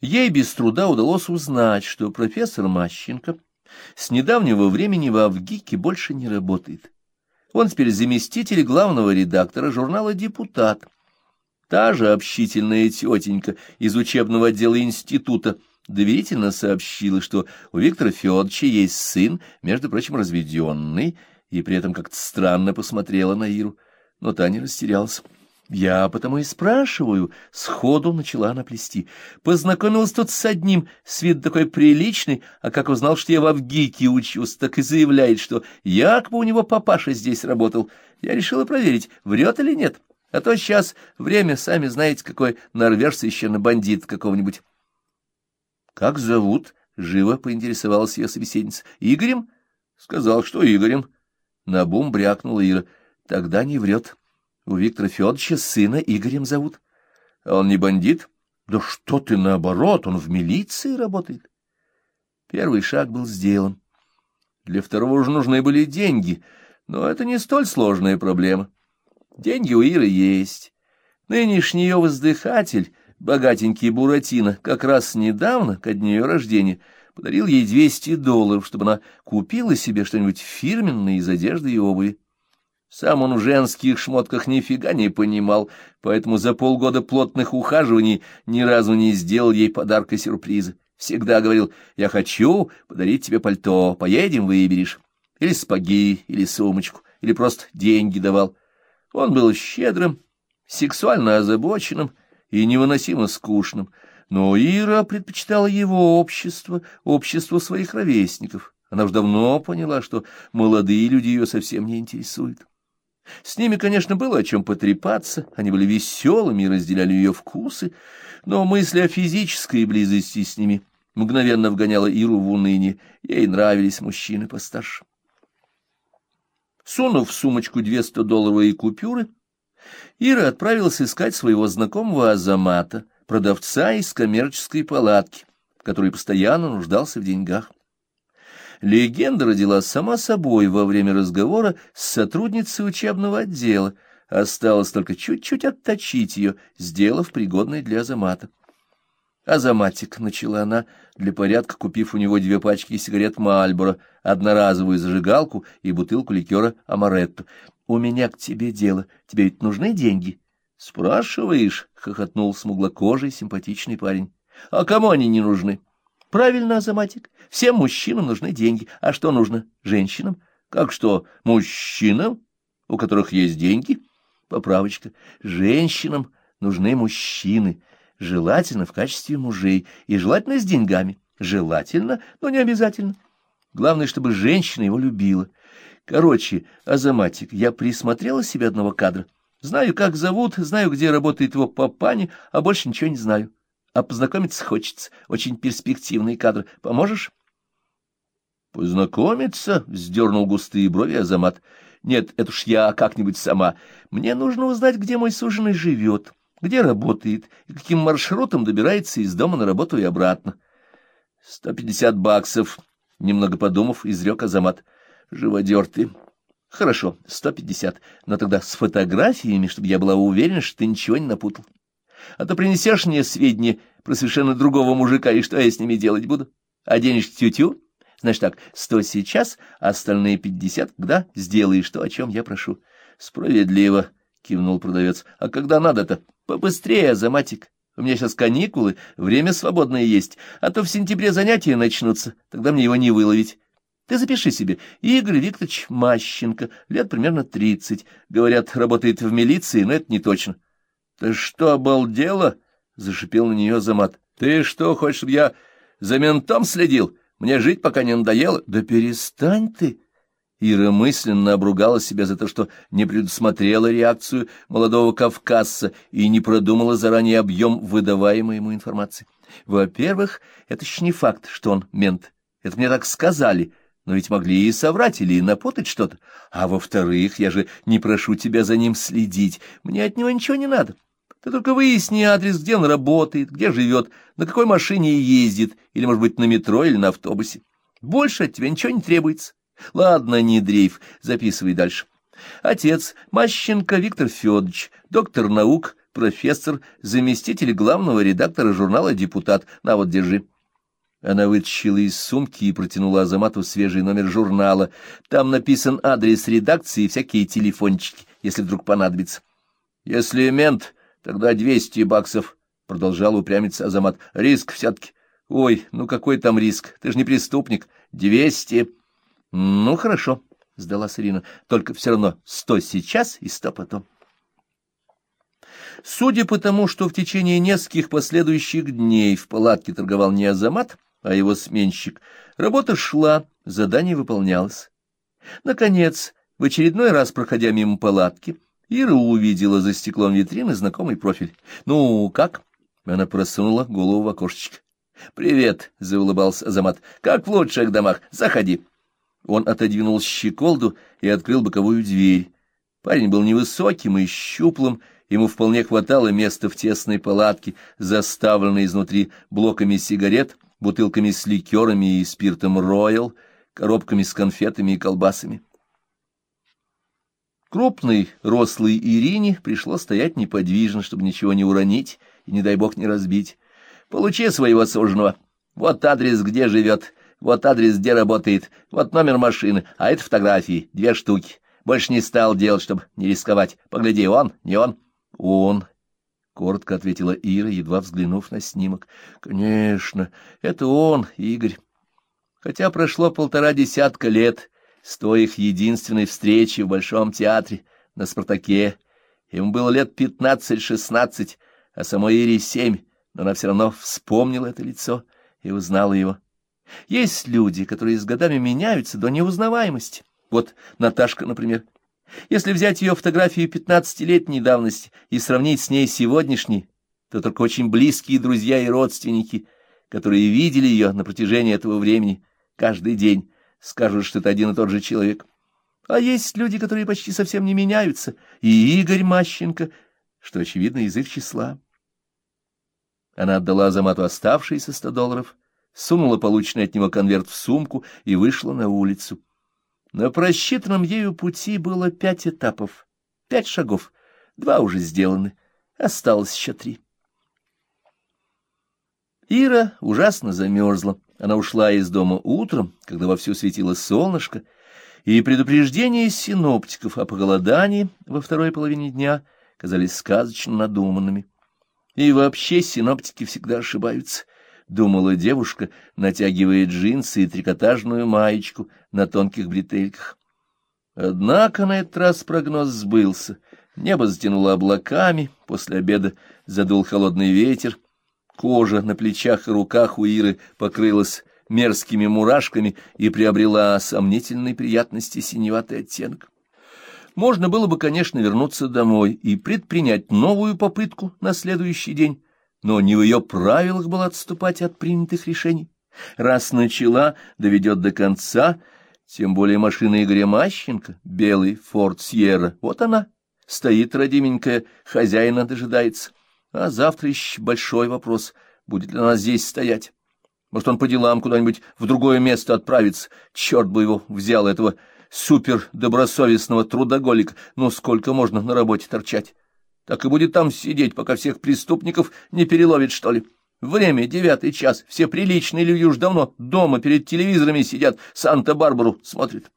Ей без труда удалось узнать, что профессор Мащенко с недавнего времени в Авгике больше не работает. Он теперь заместитель главного редактора журнала «Депутат». Та же общительная тетенька из учебного отдела института доверительно сообщила, что у Виктора Федоровича есть сын, между прочим, разведенный, и при этом как-то странно посмотрела на Иру, но Таня растерялась. Я потому и спрашиваю, сходу начала она плести. Познакомилась тут с одним, с вид такой приличный, а как узнал, что я в Авгике учусь, так и заявляет, что якобы у него папаша здесь работал. Я решила проверить, врет или нет. А то сейчас время, сами знаете, какой нарвешься еще на бандит какого-нибудь. — Как зовут? — живо поинтересовалась ее собеседница. — Игорем? — Сказал, что Игорем. На бум брякнула Ира. — Тогда не врет. — у Виктора Федоровича сына Игорем зовут. Он не бандит? Да что ты, наоборот, он в милиции работает. Первый шаг был сделан. Для второго уже нужны были деньги, но это не столь сложная проблема. Деньги у Иры есть. Нынешний ее воздыхатель, богатенький Буратино, как раз недавно, ко дню ее рождения, подарил ей 200 долларов, чтобы она купила себе что-нибудь фирменное из одежды и обуви. Сам он в женских шмотках нифига не понимал, поэтому за полгода плотных ухаживаний ни разу не сделал ей подарка-сюрприза. Всегда говорил, я хочу подарить тебе пальто, поедем, выберешь. Или спаги, или сумочку, или просто деньги давал. Он был щедрым, сексуально озабоченным и невыносимо скучным, но Ира предпочитала его общество, общество своих ровесников. Она уж давно поняла, что молодые люди ее совсем не интересуют. С ними, конечно, было о чем потрепаться, они были веселыми и разделяли ее вкусы, но мысль о физической близости с ними мгновенно вгоняла Иру в уныние, ей нравились мужчины постарше. Сунув в сумочку две долларовые купюры, Ира отправилась искать своего знакомого Азамата, продавца из коммерческой палатки, который постоянно нуждался в деньгах. Легенда родилась сама собой во время разговора с сотрудницей учебного отдела. Осталось только чуть-чуть отточить ее, сделав пригодной для Азамата. «Азаматик», — начала она, для порядка купив у него две пачки сигарет «Мальборо», одноразовую зажигалку и бутылку ликера «Амаретто». «У меня к тебе дело. Тебе ведь нужны деньги?» «Спрашиваешь?» — хохотнул смуглокожий симпатичный парень. «А кому они не нужны?» Правильно, Азаматик, всем мужчинам нужны деньги. А что нужно женщинам? Как что, мужчинам, у которых есть деньги? Поправочка. Женщинам нужны мужчины, желательно в качестве мужей, и желательно с деньгами. Желательно, но не обязательно. Главное, чтобы женщина его любила. Короче, Азаматик, я присмотрела себе одного кадра. Знаю, как зовут, знаю, где работает его папаня, а больше ничего не знаю а познакомиться хочется. Очень перспективный кадр. Поможешь? Познакомиться? Вздернул густые брови Азамат. Нет, это уж я как-нибудь сама. Мне нужно узнать, где мой суженый живет, где работает и каким маршрутом добирается из дома на работу и обратно. Сто пятьдесят баксов, немного подумав, изрек Азамат. Живодер ты. Хорошо, сто пятьдесят, но тогда с фотографиями, чтобы я была уверена, что ты ничего не напутал а то принесешь мне сведения про совершенно другого мужика, и что я с ними делать буду? Денежки тю-тю? Значит так, сто сейчас, а остальные пятьдесят, когда сделаешь то, о чем я прошу. Справедливо, — кивнул продавец. А когда надо-то? Побыстрее, Заматик. У меня сейчас каникулы, время свободное есть, а то в сентябре занятия начнутся, тогда мне его не выловить. Ты запиши себе. Игорь Викторович Мащенко, лет примерно тридцать. Говорят, работает в милиции, но это не точно. — Ты что, обалдела? — зашипел на нее Замат. — Ты что, хочешь, чтобы я за ментом следил? Мне жить пока не надоело? — Да перестань ты! Ира мысленно обругала себя за то, что не предусмотрела реакцию молодого кавказца и не продумала заранее объем выдаваемой ему информации. Во-первых, это еще не факт, что он мент. Это мне так сказали, но ведь могли и соврать или напутать что-то. А во-вторых, я же не прошу тебя за ним следить, мне от него ничего не надо. Ты только выясни адрес, где он работает, где живет, на какой машине ездит, или, может быть, на метро или на автобусе. Больше от тебя ничего не требуется. Ладно, не дрейф, записывай дальше. Отец Мащенко Виктор Федорович, доктор наук, профессор, заместитель главного редактора журнала «Депутат». На вот, держи. Она вытащила из сумки и протянула Азамату свежий номер журнала. Там написан адрес редакции и всякие телефончики, если вдруг понадобится. — Если мент, тогда двести баксов, — продолжал упрямиться Азамат. — Риск все-таки. — Ой, ну какой там риск? Ты же не преступник. — Двести. — Ну, хорошо, — сдалась Ирина. — Только все равно сто сейчас и сто потом. Судя по тому, что в течение нескольких последующих дней в палатке торговал не Азамат, а его сменщик. Работа шла, задание выполнялось. Наконец, в очередной раз, проходя мимо палатки, Ира увидела за стеклом витрины знакомый профиль. «Ну, как?» Она просунула голову в окошечко. «Привет», — заулыбался Азамат. «Как в лучших домах. Заходи». Он отодвинул щеколду и открыл боковую дверь. Парень был невысоким и щуплым, ему вполне хватало места в тесной палатке, заставленной изнутри блоками сигарет — бутылками с ликерами и спиртом «Роял», коробками с конфетами и колбасами. Крупной, рослой Ирине пришлось стоять неподвижно, чтобы ничего не уронить и, не дай бог, не разбить. «Получи своего суженого. Вот адрес, где живет, вот адрес, где работает, вот номер машины, а это фотографии, две штуки. Больше не стал делать, чтобы не рисковать. Погляди, он, не он?» «Он», коротко ответила Ира, едва взглянув на снимок. Конечно, это он, Игорь. Хотя прошло полтора десятка лет с их единственной встречи в Большом театре на «Спартаке». Ему было лет пятнадцать-шестнадцать, а самой Ире семь, но она все равно вспомнила это лицо и узнала его. Есть люди, которые с годами меняются до неузнаваемости. Вот Наташка, например. Если взять ее фотографию пятнадцатилетней давности и сравнить с ней сегодняшней, то только очень близкие друзья и родственники, которые видели ее на протяжении этого времени каждый день, скажут, что это один и тот же человек. А есть люди, которые почти совсем не меняются, и Игорь Мащенко, что, очевидно, из их числа. Она отдала Азамату оставшиеся сто долларов, сунула полученный от него конверт в сумку и вышла на улицу. На просчитанном ею пути было пять этапов, пять шагов, два уже сделаны, осталось еще три. Ира ужасно замерзла. Она ушла из дома утром, когда вовсю светило солнышко, и предупреждения синоптиков о похолодании во второй половине дня казались сказочно надуманными. И вообще синоптики всегда ошибаются —— думала девушка, натягивая джинсы и трикотажную маечку на тонких бретельках. Однако на этот раз прогноз сбылся. Небо затянуло облаками, после обеда задул холодный ветер. Кожа на плечах и руках у Иры покрылась мерзкими мурашками и приобрела сомнительной приятности синеватый оттенок. Можно было бы, конечно, вернуться домой и предпринять новую попытку на следующий день, но не в ее правилах было отступать от принятых решений. Раз начала, доведет до конца, тем более машина Игоря Мащенко, белый Форд Сьерра, вот она, стоит родименькая, хозяина дожидается. А завтра еще большой вопрос, будет ли она здесь стоять. Может, он по делам куда-нибудь в другое место отправится. Черт бы его взял, этого супер-добросовестного трудоголика. Ну, сколько можно на работе торчать? Так и будет там сидеть, пока всех преступников не переловит, что ли. Время девятый час, все приличные люди уж давно дома перед телевизорами сидят, Санта-Барбару смотрят.